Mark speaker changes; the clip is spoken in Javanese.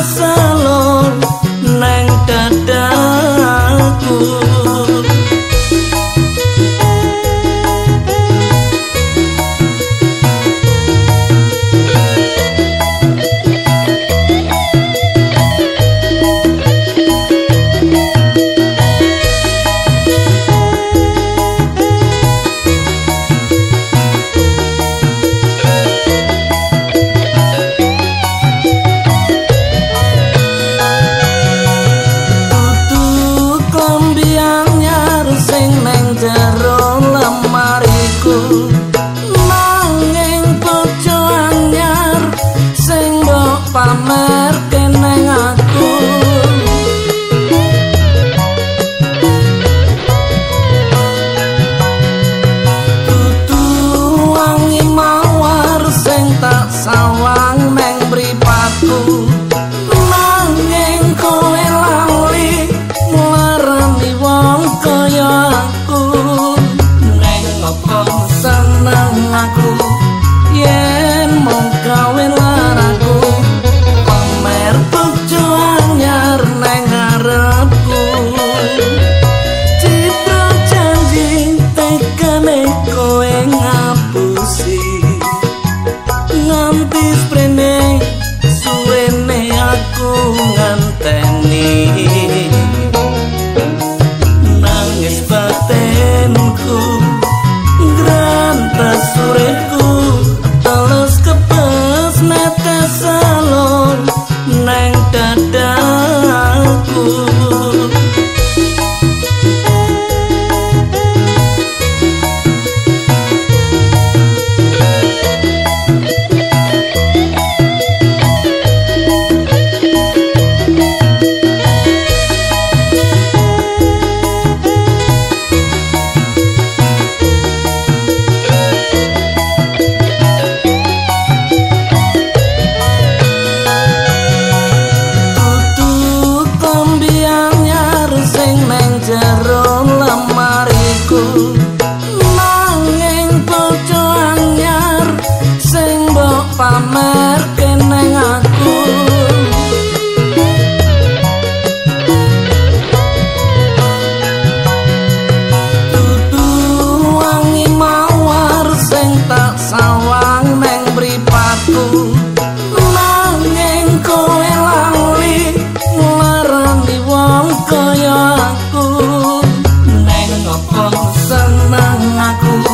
Speaker 1: netes pamer keneng aku. Tutu wangi mawar sing tak sawah aku nganteni. Nangis batenku gran pasureku alas kepes netes salon neng dadaku. Sopo senang aku.